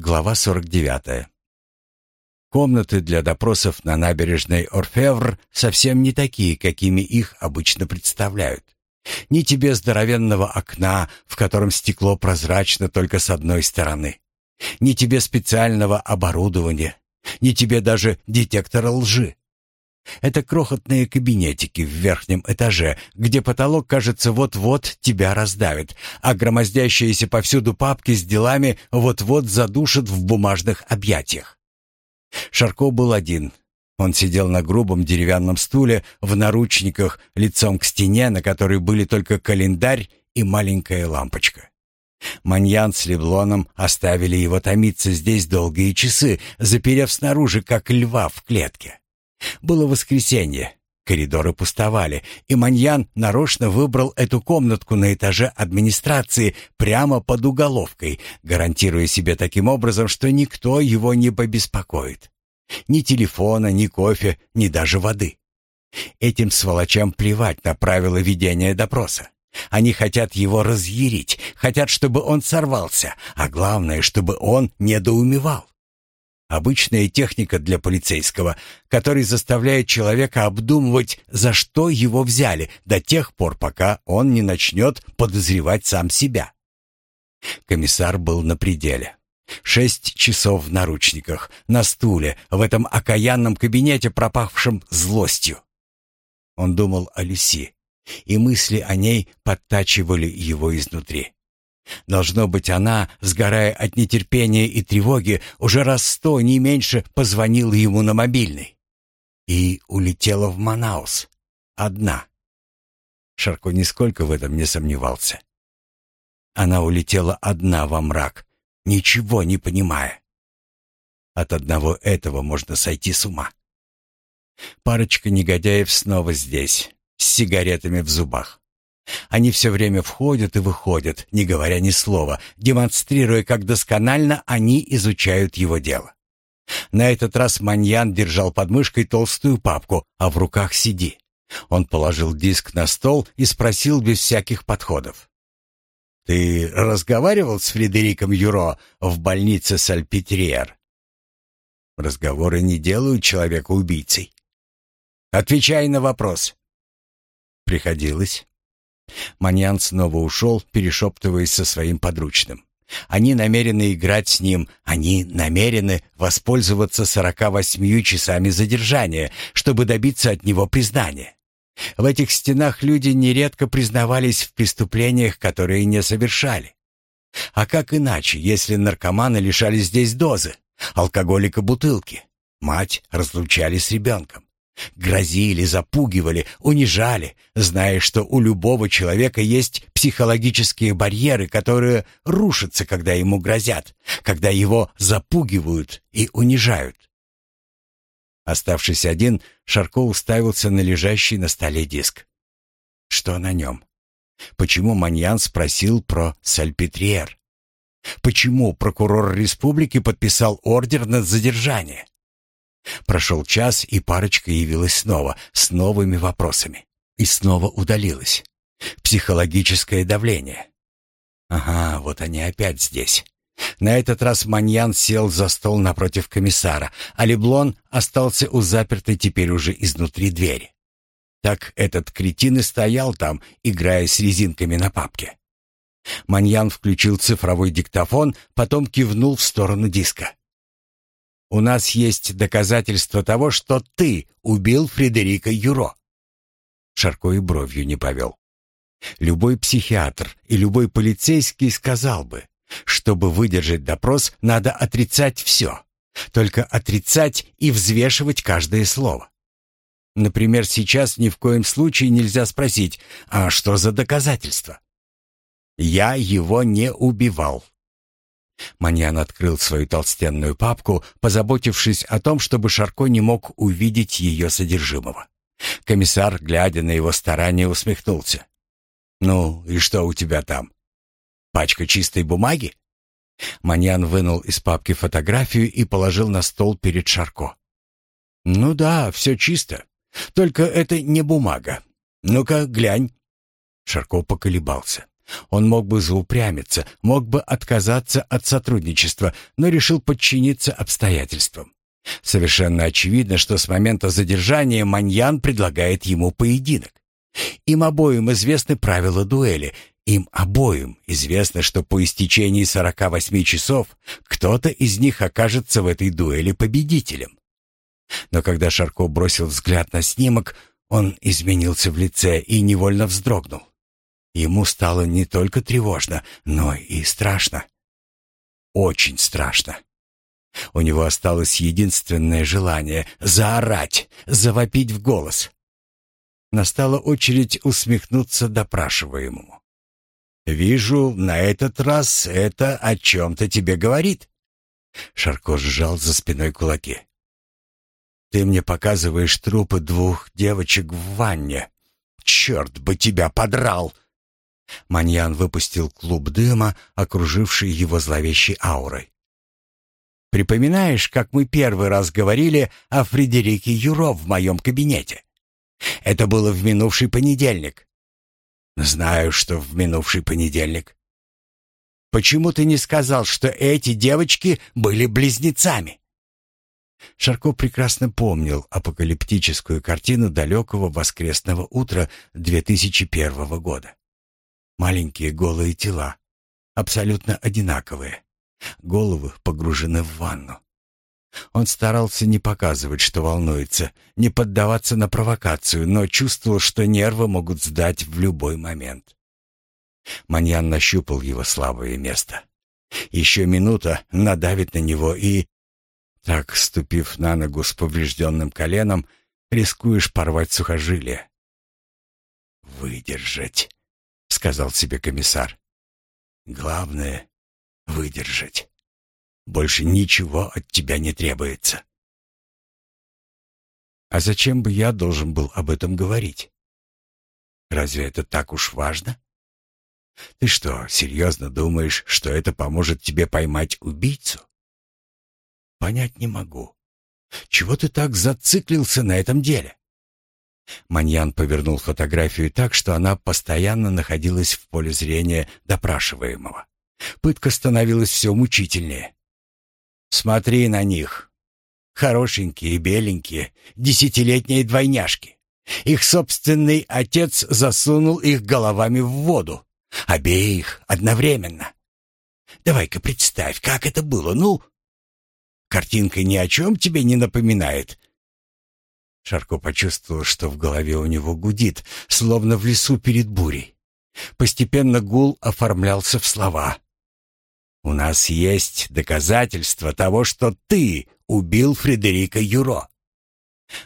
Глава 49. Комнаты для допросов на набережной Орфевр совсем не такие, какими их обычно представляют. Ни тебе здоровенного окна, в котором стекло прозрачно только с одной стороны. Ни тебе специального оборудования, ни тебе даже детектора лжи. Это крохотные кабинетики в верхнем этаже, где потолок, кажется, вот-вот тебя раздавит, а громоздящиеся повсюду папки с делами вот-вот задушат в бумажных объятиях. Шарко был один. Он сидел на грубом деревянном стуле в наручниках, лицом к стене, на которой были только календарь и маленькая лампочка. Маньян с Леблоном оставили его томиться здесь долгие часы, заперев снаружи, как льва в клетке. Было воскресенье, коридоры пустовали, и Маньян нарочно выбрал эту комнатку на этаже администрации прямо под уголовкой, гарантируя себе таким образом, что никто его не побеспокоит. Ни телефона, ни кофе, ни даже воды. Этим сволочам плевать на правила ведения допроса. Они хотят его разъярить, хотят, чтобы он сорвался, а главное, чтобы он недоумевал. Обычная техника для полицейского, который заставляет человека обдумывать, за что его взяли, до тех пор, пока он не начнет подозревать сам себя. Комиссар был на пределе. Шесть часов в наручниках, на стуле, в этом окаянном кабинете, пропахшем злостью. Он думал о Люси, и мысли о ней подтачивали его изнутри. Должно быть, она, сгорая от нетерпения и тревоги, уже раз сто, не меньше, позвонила ему на мобильный. И улетела в Манаус. Одна. Шарко нисколько в этом не сомневался. Она улетела одна во мрак, ничего не понимая. От одного этого можно сойти с ума. Парочка негодяев снова здесь, с сигаретами в зубах. Они все время входят и выходят, не говоря ни слова, демонстрируя, как досконально они изучают его дело. На этот раз Маньян держал под мышкой толстую папку, а в руках сиди. Он положил диск на стол и спросил без всяких подходов. «Ты разговаривал с Фредериком Юро в больнице Сальпетриер?» «Разговоры не делают человека убийцей». «Отвечай на вопрос». «Приходилось». Маньян снова ушел, перешептываясь со своим подручным. Они намерены играть с ним, они намерены воспользоваться сорока восьмию часами задержания, чтобы добиться от него признания. В этих стенах люди нередко признавались в преступлениях, которые не совершали. А как иначе, если наркоманы лишали здесь дозы, алкоголика бутылки, мать разлучали с ребенком? Грозили, запугивали, унижали, зная, что у любого человека есть психологические барьеры, которые рушатся, когда ему грозят, когда его запугивают и унижают. Оставшись один, Шарко уставился на лежащий на столе диск. Что на нем? Почему Маньян спросил про Сальпетриер? Почему прокурор республики подписал ордер на задержание? Прошел час, и парочка явилась снова, с новыми вопросами. И снова удалилась. Психологическое давление. Ага, вот они опять здесь. На этот раз Маньян сел за стол напротив комиссара, а Леблон остался у запертой теперь уже изнутри двери. Так этот кретин и стоял там, играя с резинками на папке. Маньян включил цифровой диктофон, потом кивнул в сторону диска. У нас есть доказательства того, что ты убил Фредерика Юро. Шарко и бровью не повел. Любой психиатр и любой полицейский сказал бы, чтобы выдержать допрос, надо отрицать все. Только отрицать и взвешивать каждое слово. Например, сейчас ни в коем случае нельзя спросить, а что за доказательства? Я его не убивал. Маньян открыл свою толстенную папку, позаботившись о том, чтобы Шарко не мог увидеть ее содержимого. Комиссар, глядя на его старания, усмехнулся. «Ну, и что у тебя там? Пачка чистой бумаги?» Маньян вынул из папки фотографию и положил на стол перед Шарко. «Ну да, все чисто. Только это не бумага. Ну-ка, глянь». Шарко поколебался. Он мог бы заупрямиться, мог бы отказаться от сотрудничества, но решил подчиниться обстоятельствам. Совершенно очевидно, что с момента задержания Маньян предлагает ему поединок. Им обоим известны правила дуэли. Им обоим известно, что по истечении 48 часов кто-то из них окажется в этой дуэли победителем. Но когда Шарко бросил взгляд на снимок, он изменился в лице и невольно вздрогнул. Ему стало не только тревожно, но и страшно. Очень страшно. У него осталось единственное желание — заорать, завопить в голос. Настала очередь усмехнуться допрашиваемому. «Вижу, на этот раз это о чем-то тебе говорит». Шарко сжал за спиной кулаки. «Ты мне показываешь трупы двух девочек в ванне. Черт бы тебя подрал!» Маньян выпустил клуб дыма, окруживший его зловещей аурой. «Припоминаешь, как мы первый раз говорили о Фредерике Юро в моем кабинете? Это было в минувший понедельник». «Знаю, что в минувший понедельник». «Почему ты не сказал, что эти девочки были близнецами?» Шарко прекрасно помнил апокалиптическую картину далекого воскресного утра 2001 года. Маленькие голые тела, абсолютно одинаковые. Головы погружены в ванну. Он старался не показывать, что волнуется, не поддаваться на провокацию, но чувствовал, что нервы могут сдать в любой момент. Маньян нащупал его слабое место. Еще минута надавит на него и... Так, ступив на ногу с поврежденным коленом, рискуешь порвать сухожилие. «Выдержать», — сказал себе комиссар. «Главное — выдержать. Больше ничего от тебя не требуется». «А зачем бы я должен был об этом говорить? Разве это так уж важно?» «Ты что, серьезно думаешь, что это поможет тебе поймать убийцу?» «Понять не могу. Чего ты так зациклился на этом деле?» Маньян повернул фотографию так, что она постоянно находилась в поле зрения допрашиваемого. Пытка становилась все мучительнее. «Смотри на них. Хорошенькие, беленькие, десятилетние двойняшки. Их собственный отец засунул их головами в воду. Обеих одновременно. Давай-ка представь, как это было, ну?» Картинка ни о чем тебе не напоминает, Шарко почувствовал, что в голове у него гудит, словно в лесу перед бурей. Постепенно гул оформлялся в слова. «У нас есть доказательства того, что ты убил Фредерика Юро».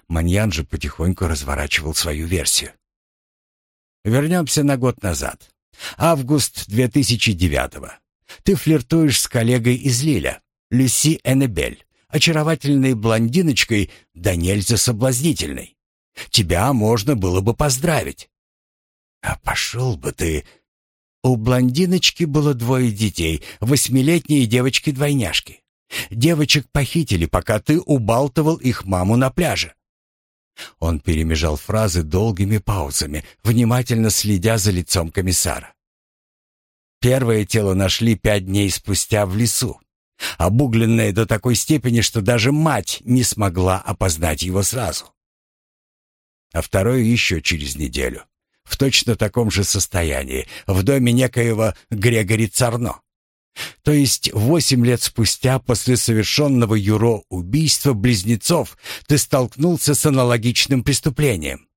Маньян же потихоньку разворачивал свою версию. Вернемся на год назад. Август 2009-го. Ты флиртуешь с коллегой из Лиля, Люси Эннебель очаровательной блондиночкой, да нельзя соблазнительной. Тебя можно было бы поздравить. А пошел бы ты... У блондиночки было двое детей, восьмилетние девочки-двойняшки. Девочек похитили, пока ты убалтывал их маму на пляже. Он перемежал фразы долгими паузами, внимательно следя за лицом комиссара. Первое тело нашли пять дней спустя в лесу обугленное до такой степени, что даже мать не смогла опознать его сразу. А второе еще через неделю, в точно таком же состоянии, в доме некоего Грегори Царно. То есть восемь лет спустя после совершенного Юро убийства близнецов ты столкнулся с аналогичным преступлением.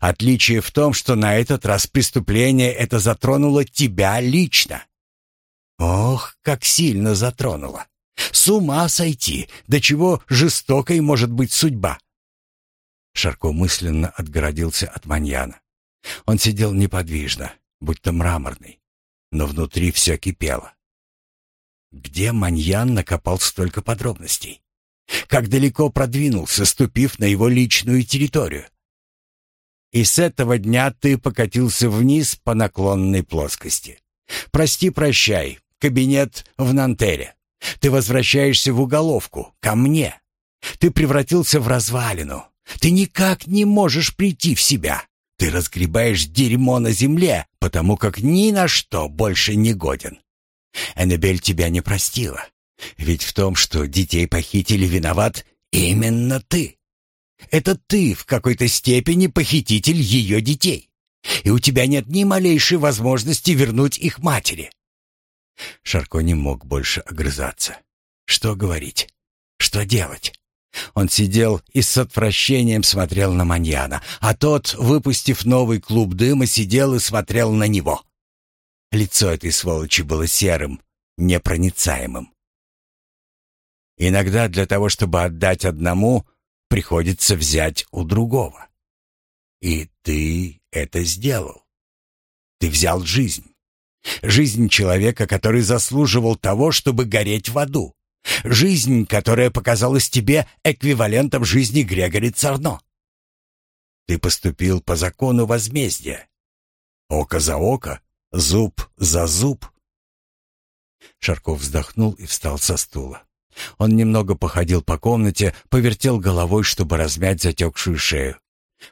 Отличие в том, что на этот раз преступление это затронуло тебя лично. Ох, как сильно затронуло. С ума сойти, до чего жестокой может быть судьба. Шарко мысленно отгородился от маньяна. Он сидел неподвижно, будто мраморный, но внутри все кипело. Где маньян накопал столько подробностей? Как далеко продвинулся, ступив на его личную территорию? И с этого дня ты покатился вниз по наклонной плоскости. Прости-прощай, кабинет в Нантере. Ты возвращаешься в уголовку, ко мне. Ты превратился в развалину. Ты никак не можешь прийти в себя. Ты разгребаешь дерьмо на земле, потому как ни на что больше не годен. Эннебель тебя не простила. Ведь в том, что детей похитили, виноват именно ты. Это ты в какой-то степени похититель ее детей. И у тебя нет ни малейшей возможности вернуть их матери. Шарко не мог больше огрызаться. Что говорить? Что делать? Он сидел и с отвращением смотрел на Маньяна, а тот, выпустив новый клуб дыма, сидел и смотрел на него. Лицо этой сволочи было серым, непроницаемым. Иногда для того, чтобы отдать одному, приходится взять у другого. И ты это сделал. Ты взял жизнь. Жизнь человека, который заслуживал того, чтобы гореть в аду. Жизнь, которая показалась тебе эквивалентом жизни Грегори Царно. Ты поступил по закону возмездия. Око за око, зуб за зуб. Шарков вздохнул и встал со стула. Он немного походил по комнате, повертел головой, чтобы размять затекшую шею.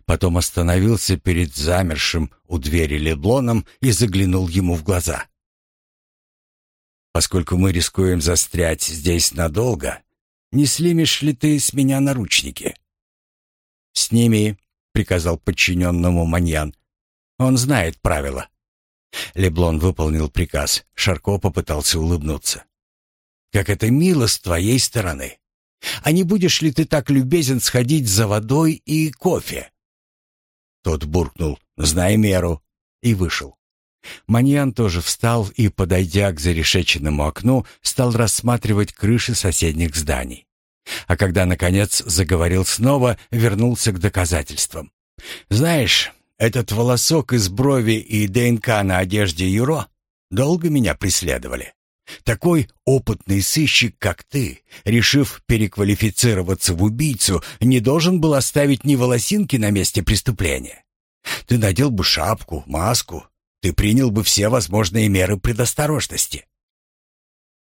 Потом остановился перед замершим у двери Леблоном и заглянул ему в глаза. Поскольку мы рискуем застрять здесь надолго, не слимешь ли ты с меня наручники?» «Сними», — приказал подчиненному Маньян. «Он знает правила». Леблон выполнил приказ. Шарко попытался улыбнуться. «Как это мило с твоей стороны! А не будешь ли ты так любезен сходить за водой и кофе?» Тот буркнул «Знай меру» и вышел. Маньян тоже встал и, подойдя к зарешеченному окну, стал рассматривать крыши соседних зданий. А когда, наконец, заговорил снова, вернулся к доказательствам. «Знаешь, этот волосок из брови и ДНК на одежде Юро долго меня преследовали. Такой опытный сыщик, как ты, решив переквалифицироваться в убийцу, не должен был оставить ни волосинки на месте преступления. Ты надел бы шапку, маску, ты принял бы все возможные меры предосторожности.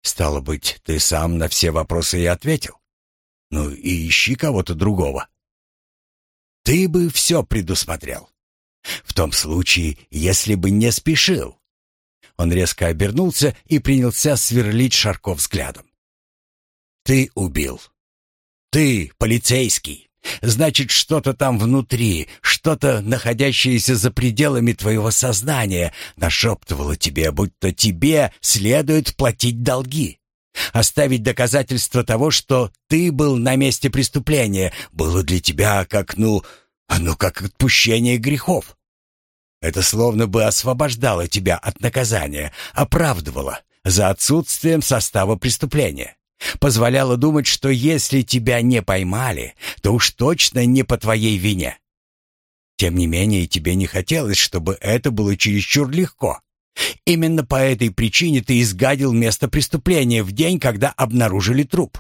Стало быть, ты сам на все вопросы и ответил. Ну и ищи кого-то другого. Ты бы все предусмотрел. В том случае, если бы не спешил. Он резко обернулся и принялся сверлить Шарков взглядом. Ты убил. Ты полицейский. Значит, что-то там внутри, что-то, находящееся за пределами твоего сознания, нашептывало тебе, будто тебе следует платить долги. Оставить доказательства того, что ты был на месте преступления, было для тебя как, ну, ну, как отпущение грехов. Это словно бы освобождало тебя от наказания, оправдывало за отсутствием состава преступления. Позволяло думать, что если тебя не поймали, то уж точно не по твоей вине. Тем не менее, тебе не хотелось, чтобы это было чересчур легко. Именно по этой причине ты изгадил место преступления в день, когда обнаружили труп.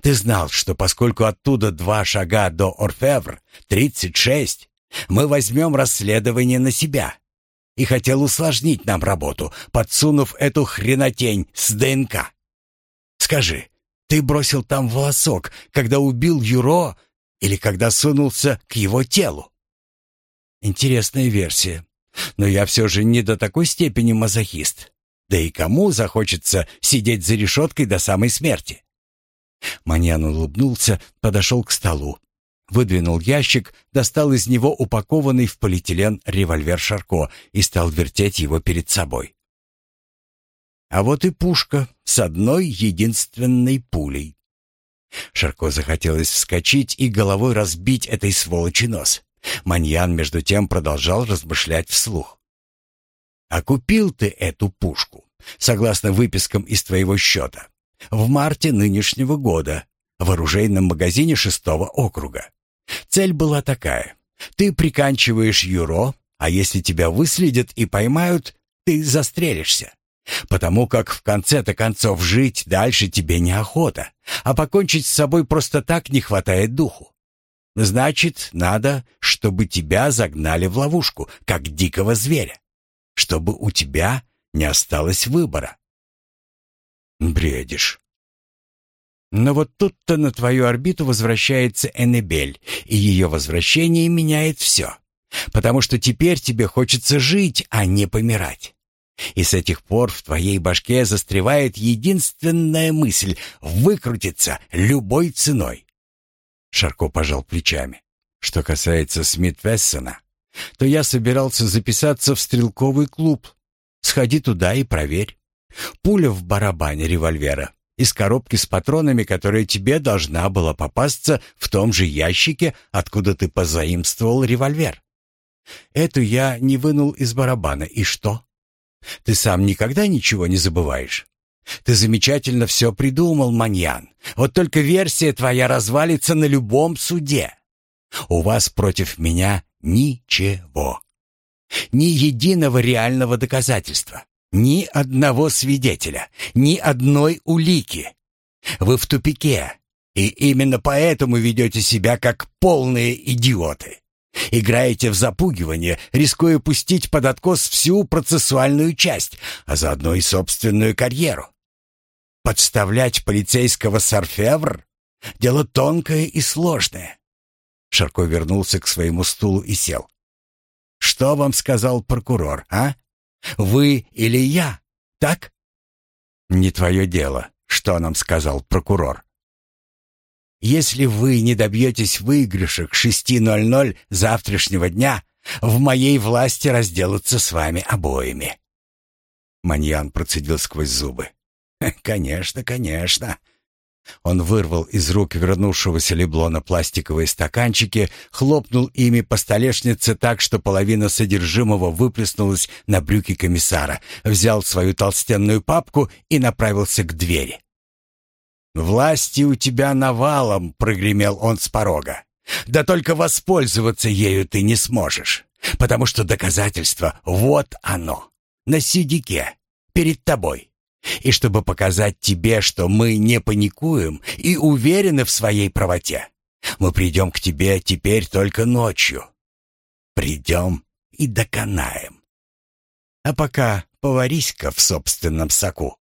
Ты знал, что поскольку оттуда два шага до Орфевр, тридцать шесть, мы возьмем расследование на себя. И хотел усложнить нам работу, подсунув эту хренотень с ДНК. Скажи, ты бросил там волосок, когда убил Юро или когда сунулся к его телу? Интересная версия. Но я все же не до такой степени мазохист. Да и кому захочется сидеть за решеткой до самой смерти? Маньян улыбнулся, подошел к столу. Выдвинул ящик, достал из него упакованный в полиэтилен револьвер Шарко и стал вертеть его перед собой. А вот и пушка с одной единственной пулей. Шарко захотелось вскочить и головой разбить этой сволочи нос. Маньян, между тем, продолжал размышлять вслух. «А купил ты эту пушку, согласно выпискам из твоего счета, в марте нынешнего года в оружейном магазине шестого округа. Цель была такая. Ты приканчиваешь Юро, а если тебя выследят и поймают, ты застрелишься. Потому как в конце-то концов жить дальше тебе неохота, а покончить с собой просто так не хватает духу. Значит, надо, чтобы тебя загнали в ловушку, как дикого зверя, чтобы у тебя не осталось выбора. Бредишь. Но вот тут-то на твою орбиту возвращается Эннебель, и ее возвращение меняет все. Потому что теперь тебе хочется жить, а не помирать. И с этих пор в твоей башке застревает единственная мысль — выкрутиться любой ценой. Шарко пожал плечами. Что касается Смит-Вессона, то я собирался записаться в стрелковый клуб. Сходи туда и проверь. Пуля в барабане револьвера из коробки с патронами, которая тебе должна была попасться в том же ящике, откуда ты позаимствовал револьвер. Эту я не вынул из барабана. И что? Ты сам никогда ничего не забываешь? Ты замечательно все придумал, Маньян. Вот только версия твоя развалится на любом суде. У вас против меня ничего. Ни единого реального доказательства. Ни одного свидетеля. Ни одной улики. Вы в тупике. И именно поэтому ведете себя как полные идиоты. Играете в запугивание, рискуя пустить под откос всю процессуальную часть, а заодно и собственную карьеру. Подставлять полицейского сарфевр — дело тонкое и сложное. Шарко вернулся к своему стулу и сел. «Что вам сказал прокурор, а? Вы или я, так?» «Не твое дело, что нам сказал прокурор». Если вы не добьетесь выигрыша к 6.00 завтрашнего дня, в моей власти разделаться с вами обоими». Маньян процедил сквозь зубы. «Конечно, конечно». Он вырвал из рук вернувшегося Леблона пластиковые стаканчики, хлопнул ими по столешнице так, что половина содержимого выплеснулась на брюки комиссара, взял свою толстенную папку и направился к двери. «Власти у тебя навалом», — прогремел он с порога. «Да только воспользоваться ею ты не сможешь, потому что доказательство — вот оно, на сидике, перед тобой. И чтобы показать тебе, что мы не паникуем и уверены в своей правоте, мы придем к тебе теперь только ночью. Придем и доконаем. А пока поварись-ка в собственном соку».